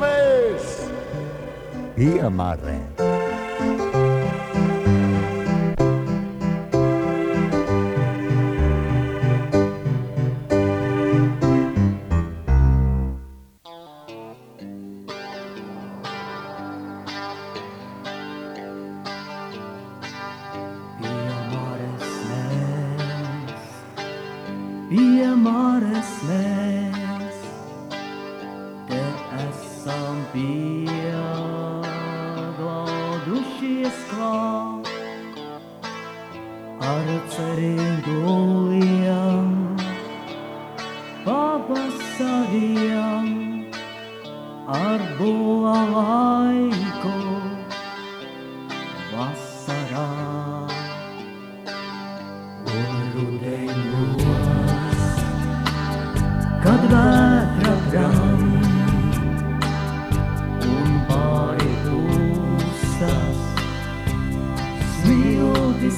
mēs piemarē. Pie mares mēs esam pieglaudušies klāt ar cerīguliem pavasariem ar būla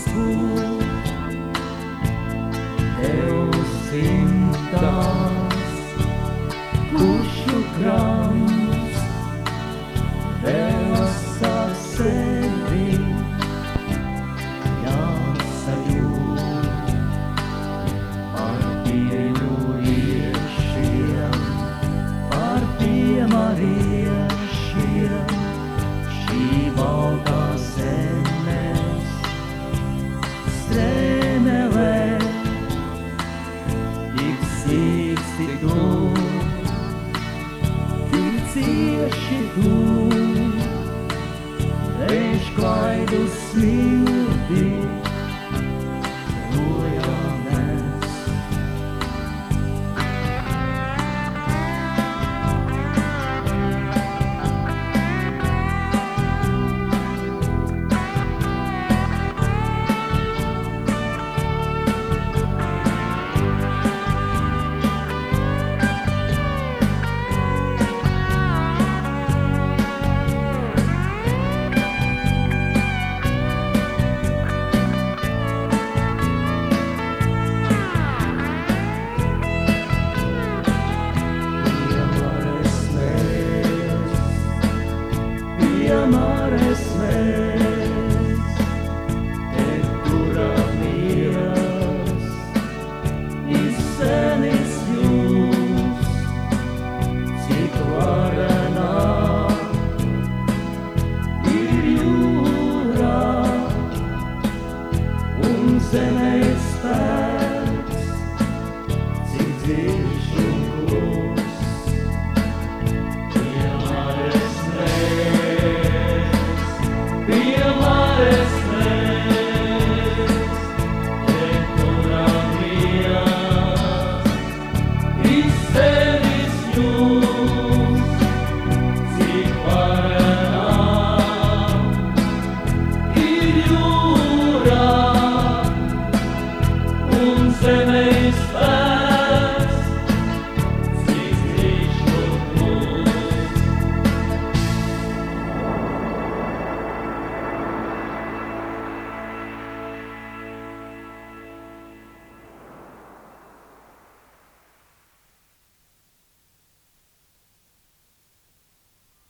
pūt, cieši tu, Vējš klaidu smilti, amor es mío. um semestre.